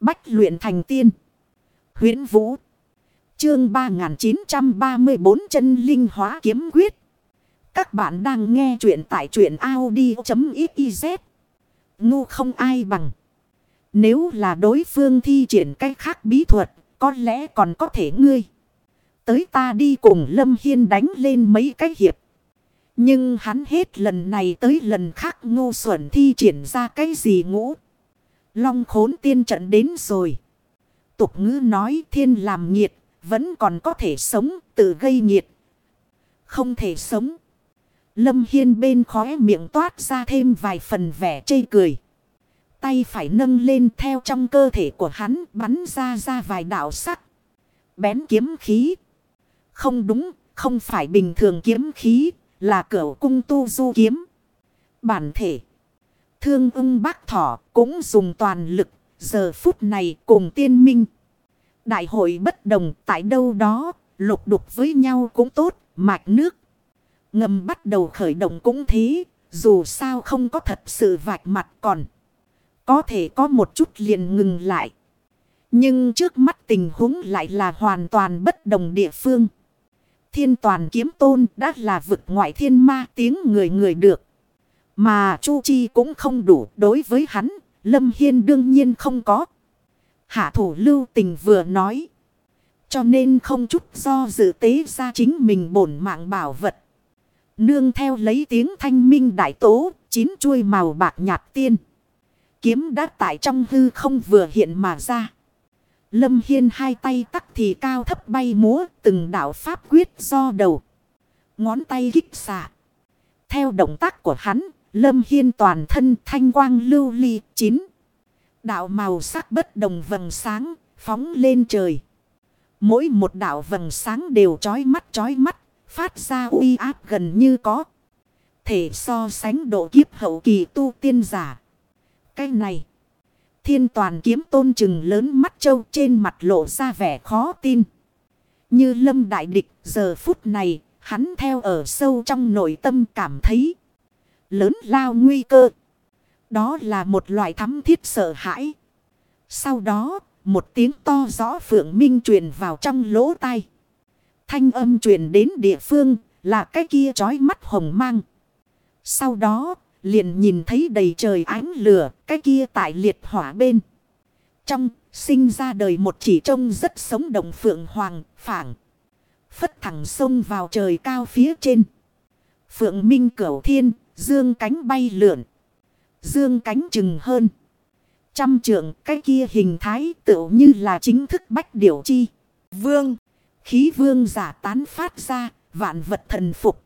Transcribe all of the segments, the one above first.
Bách luyện thành tiên. huyễn Vũ. Chương 3934 chân linh hóa kiếm quyết. Các bạn đang nghe truyện tại truyện Audi.xyz. Ngu không ai bằng. Nếu là đối phương thi triển cách khác bí thuật, có lẽ còn có thể ngươi. Tới ta đi cùng Lâm Hiên đánh lên mấy cái hiệp. Nhưng hắn hết lần này tới lần khác ngu xuẩn thi triển ra cái gì ngũ. Long khốn tiên trận đến rồi. Tục ngữ nói thiên làm nhiệt, vẫn còn có thể sống, tự gây nhiệt. Không thể sống. Lâm Hiên bên khóe miệng toát ra thêm vài phần vẻ chây cười. Tay phải nâng lên theo trong cơ thể của hắn bắn ra ra vài đạo sắc. Bén kiếm khí. Không đúng, không phải bình thường kiếm khí, là cửa cung tu du kiếm. Bản thể. Thương ưng bác thỏ cũng dùng toàn lực. Giờ phút này cùng tiên minh. Đại hội bất đồng, tại đâu đó. Lục đục với nhau cũng tốt. Mạch nước. Ngầm bắt đầu khởi động cũng thế. Dù sao không có thật sự vạch mặt còn. Có thể có một chút liền ngừng lại. Nhưng trước mắt tình huống lại là hoàn toàn bất đồng địa phương. Thiên toàn kiếm tôn đã là vực ngoại thiên ma tiếng người người được. Mà Chu Chi cũng không đủ đối với hắn. Lâm Hiên đương nhiên không có. Hạ thủ lưu tình vừa nói. Cho nên không chút do dự tế ra chính mình bổn mạng bảo vật. Nương theo lấy tiếng thanh minh đại tố, chín chuôi màu bạc nhạt tiên. Kiếm đã tại trong hư không vừa hiện mà ra. Lâm Hiên hai tay tắc thì cao thấp bay múa từng đạo pháp quyết do đầu. Ngón tay kích xạ. Theo động tác của hắn, Lâm Hiên toàn thân thanh quang lưu ly chín. Đạo màu sắc bất đồng vầng sáng, phóng lên trời. Mỗi một đạo vầng sáng đều chói mắt chói mắt, phát ra uy áp gần như có. Thể so sánh độ kiếp hậu kỳ tu tiên giả. Cái này. Thiên toàn kiếm tôn trừng lớn mắt trâu trên mặt lộ ra vẻ khó tin. Như lâm đại địch giờ phút này hắn theo ở sâu trong nội tâm cảm thấy lớn lao nguy cơ. Đó là một loại thắm thiết sợ hãi. Sau đó một tiếng to rõ phượng minh truyền vào trong lỗ tai. Thanh âm truyền đến địa phương là cái kia trói mắt hồng mang. Sau đó liền nhìn thấy đầy trời ánh lửa, cái kia tại liệt hỏa bên. Trong, sinh ra đời một chỉ trông rất sống động phượng hoàng, phảng. Phất thẳng sông vào trời cao phía trên. Phượng minh cửu thiên, dương cánh bay lượn. Dương cánh chừng hơn. Trăm trượng cái kia hình thái tựu như là chính thức bách điểu chi. Vương, khí vương giả tán phát ra, vạn vật thần phục.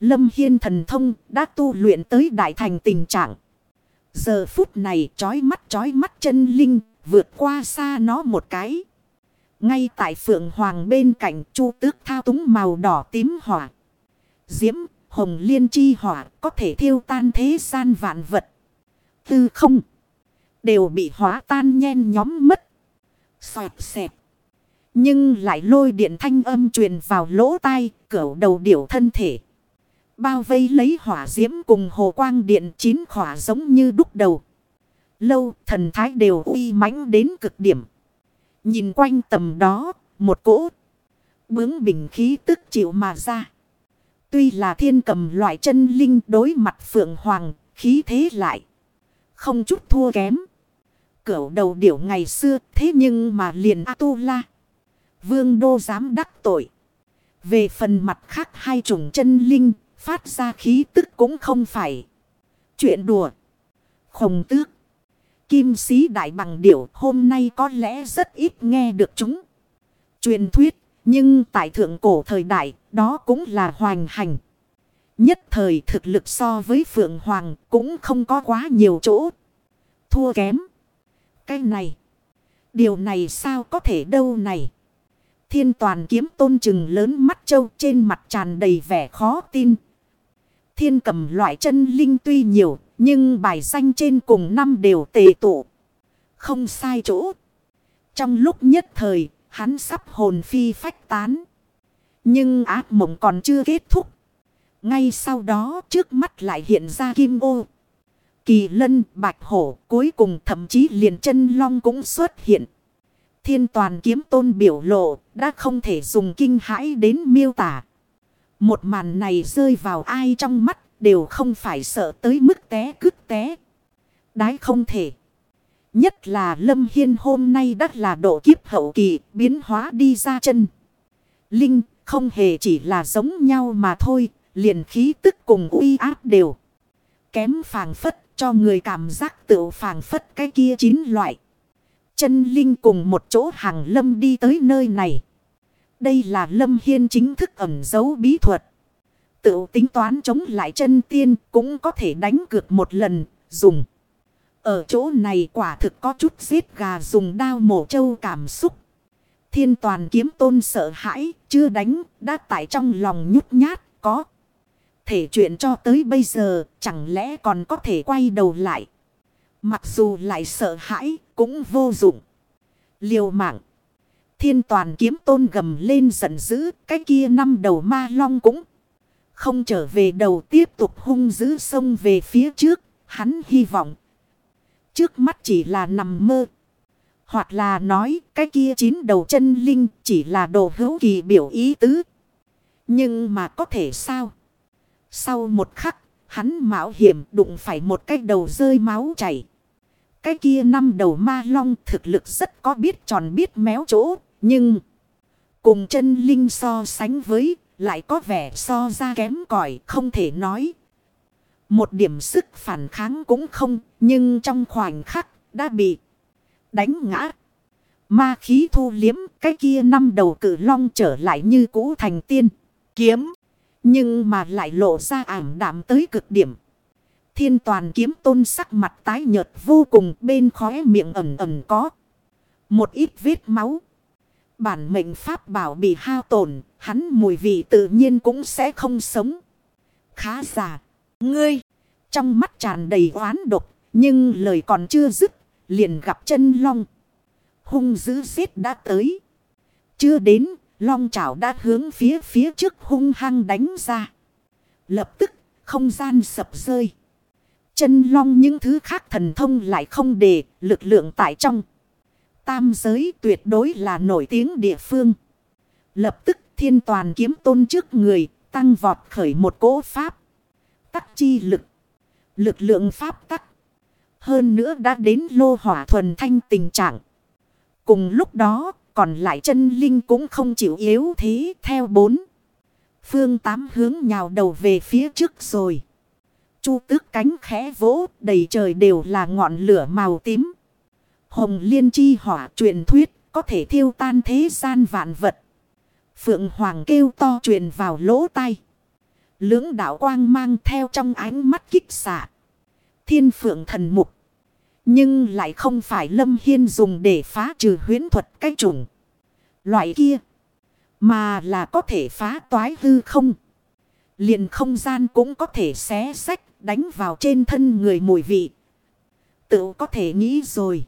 Lâm Hiên thần thông đã tu luyện tới đại thành tình trạng. Giờ phút này trói mắt trói mắt chân linh vượt qua xa nó một cái. Ngay tại phượng hoàng bên cạnh chu tước thao túng màu đỏ tím hỏa. Diễm, hồng liên chi hỏa có thể thiêu tan thế gian vạn vật. Tư không. Đều bị hóa tan nhen nhóm mất. Xoẹt xẹp. Nhưng lại lôi điện thanh âm truyền vào lỗ tai, cỡ đầu điểu thân thể. Bao vây lấy hỏa diễm cùng hồ quang điện chín khỏa giống như đúc đầu. Lâu thần thái đều uy mãnh đến cực điểm. Nhìn quanh tầm đó, một cỗ. Bướng bình khí tức chịu mà ra. Tuy là thiên cầm loại chân linh đối mặt phượng hoàng, khí thế lại. Không chút thua kém. Cửu đầu điểu ngày xưa thế nhưng mà liền A-tu-la. Vương đô dám đắc tội. Về phần mặt khác hai chủng chân linh Phát ra khí tức cũng không phải. Chuyện đùa. Khổng tước. Kim sĩ đại bằng điểu hôm nay có lẽ rất ít nghe được chúng. Truyền thuyết. Nhưng tại thượng cổ thời đại đó cũng là hoành hành. Nhất thời thực lực so với Phượng Hoàng cũng không có quá nhiều chỗ. Thua kém. Cái này. Điều này sao có thể đâu này. Thiên toàn kiếm tôn trừng lớn mắt trâu trên mặt tràn đầy vẻ khó tin. Thiên cầm loại chân linh tuy nhiều, nhưng bài danh trên cùng năm đều tề tụ. Không sai chỗ. Trong lúc nhất thời, hắn sắp hồn phi phách tán. Nhưng ác mộng còn chưa kết thúc. Ngay sau đó trước mắt lại hiện ra kim ô. kỳ lân, bạch hổ, cuối cùng thậm chí liền chân long cũng xuất hiện. Thiên toàn kiếm tôn biểu lộ, đã không thể dùng kinh hãi đến miêu tả. Một màn này rơi vào ai trong mắt, đều không phải sợ tới mức té cứt té. Đái không thể. Nhất là Lâm Hiên hôm nay đã là độ kiếp hậu kỳ, biến hóa đi ra chân. Linh, không hề chỉ là giống nhau mà thôi, liền khí tức cùng uy áp đều. Kém phàng phất cho người cảm giác tự phàng phất cái kia chín loại. Chân linh cùng một chỗ hàng lâm đi tới nơi này. Đây là lâm hiên chính thức ẩn giấu bí thuật. Tự tính toán chống lại chân tiên cũng có thể đánh cược một lần, dùng. Ở chỗ này quả thực có chút giết gà dùng đao mổ trâu cảm xúc. Thiên toàn kiếm tôn sợ hãi, chưa đánh, đã tại trong lòng nhút nhát, có. Thể chuyện cho tới bây giờ, chẳng lẽ còn có thể quay đầu lại. Mặc dù lại sợ hãi, cũng vô dụng. Liều mạng. Thiên toàn kiếm tôn gầm lên giận dữ, cái kia năm đầu ma long cũng không trở về đầu tiếp tục hung dữ sông về phía trước, hắn hy vọng. Trước mắt chỉ là nằm mơ. Hoặc là nói cái kia chín đầu chân linh chỉ là đồ hữu kỳ biểu ý tứ. Nhưng mà có thể sao? Sau một khắc, hắn mạo hiểm đụng phải một cái đầu rơi máu chảy. Cái kia năm đầu ma long thực lực rất có biết tròn biết méo chỗ, nhưng cùng chân linh so sánh với lại có vẻ so ra kém cỏi không thể nói. Một điểm sức phản kháng cũng không, nhưng trong khoảnh khắc đã bị đánh ngã. Ma khí thu liếm, cái kia năm đầu cử long trở lại như cũ thành tiên, kiếm. Nhưng mà lại lộ ra ảm đạm tới cực điểm. Thiên toàn kiếm tôn sắc mặt tái nhợt vô cùng bên khóe miệng ẩm ẩm có. Một ít vết máu. Bản mệnh pháp bảo bị hao tổn, hắn mùi vị tự nhiên cũng sẽ không sống. Khá giả. Ngươi, trong mắt tràn đầy oán độc, nhưng lời còn chưa dứt, liền gặp chân long. Hung dữ xít đã tới. Chưa đến, long chảo đã hướng phía phía trước hung hăng đánh ra. Lập tức, không gian sập rơi. Chân long những thứ khác thần thông lại không để lực lượng tại trong. Tam giới tuyệt đối là nổi tiếng địa phương. Lập tức thiên toàn kiếm tôn trước người tăng vọt khởi một cỗ pháp. Tắc chi lực. Lực lượng pháp tắc. Hơn nữa đã đến lô hỏa thuần thanh tình trạng. Cùng lúc đó, còn lại chân linh cũng không chịu yếu thế theo bốn. Phương tám hướng nhào đầu về phía trước rồi. Chu tước cánh khẽ vỗ, đầy trời đều là ngọn lửa màu tím. Hồng liên chi hỏa truyền thuyết có thể thiêu tan thế gian vạn vật. Phượng Hoàng kêu to truyền vào lỗ tai. Lưỡng đạo quang mang theo trong ánh mắt kích xạ. Thiên phượng thần mục. Nhưng lại không phải lâm hiên dùng để phá trừ huyến thuật cái chủng. Loại kia. Mà là có thể phá toái hư không. liền không gian cũng có thể xé sách đánh vào trên thân người mùi vị. Tự có thể nghĩ rồi.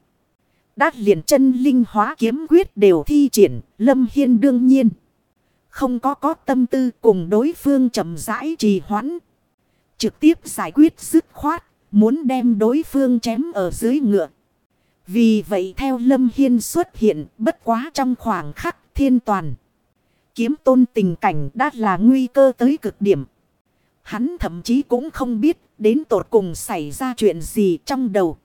Đát liền chân linh hóa kiếm quyết đều thi triển. Lâm Hiên đương nhiên. Không có có tâm tư cùng đối phương chậm rãi trì hoãn. Trực tiếp giải quyết dứt khoát. Muốn đem đối phương chém ở dưới ngựa. Vì vậy theo Lâm Hiên xuất hiện bất quá trong khoảng khắc thiên toàn. Kiếm tôn tình cảnh đã là nguy cơ tới cực điểm. Hắn thậm chí cũng không biết đến tột cùng xảy ra chuyện gì trong đầu.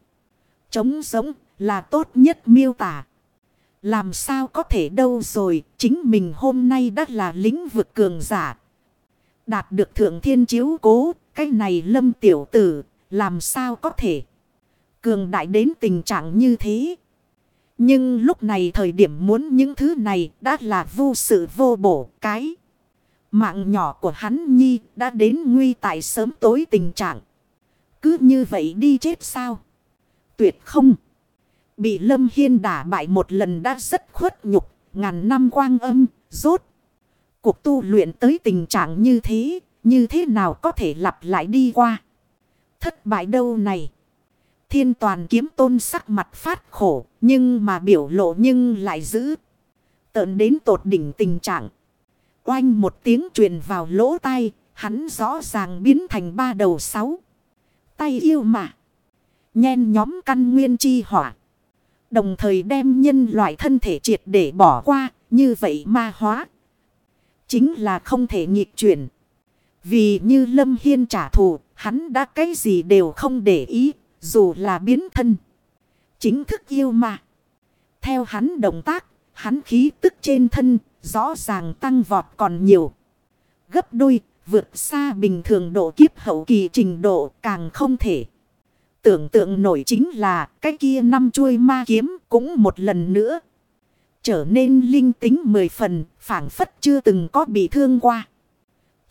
chống sống là tốt nhất miêu tả. Làm sao có thể đâu rồi, chính mình hôm nay đã là lĩnh vực cường giả. Đạt được thượng thiên chiếu cố, cái này lâm tiểu tử, làm sao có thể. Cường đại đến tình trạng như thế. Nhưng lúc này thời điểm muốn những thứ này đã là vô sự vô bổ cái. Mạng nhỏ của hắn nhi đã đến nguy tại sớm tối tình trạng. Cứ như vậy đi chết sao? Tuyệt không. Bị Lâm Hiên đả bại một lần đã rất khuất nhục. Ngàn năm quang âm, rốt. Cuộc tu luyện tới tình trạng như thế, như thế nào có thể lặp lại đi qua? Thất bại đâu này? Thiên toàn kiếm tôn sắc mặt phát khổ, nhưng mà biểu lộ nhưng lại giữ. Tợn đến tột đỉnh tình trạng. Oanh một tiếng truyền vào lỗ tai, hắn rõ ràng biến thành ba đầu sáu. Tay yêu mà. Nhen nhóm căn nguyên chi hỏa. Đồng thời đem nhân loại thân thể triệt để bỏ qua. Như vậy ma hóa. Chính là không thể nghịch chuyển. Vì như Lâm Hiên trả thù. Hắn đã cái gì đều không để ý. Dù là biến thân. Chính thức yêu mà. Theo hắn động tác. Hắn khí tức trên thân. Rõ ràng tăng vọt còn nhiều. Gấp đôi. Vượt xa bình thường độ kiếp hậu kỳ trình độ càng không thể. Tưởng tượng nổi chính là cái kia năm chuôi ma kiếm cũng một lần nữa. Trở nên linh tính mười phần, phản phất chưa từng có bị thương qua.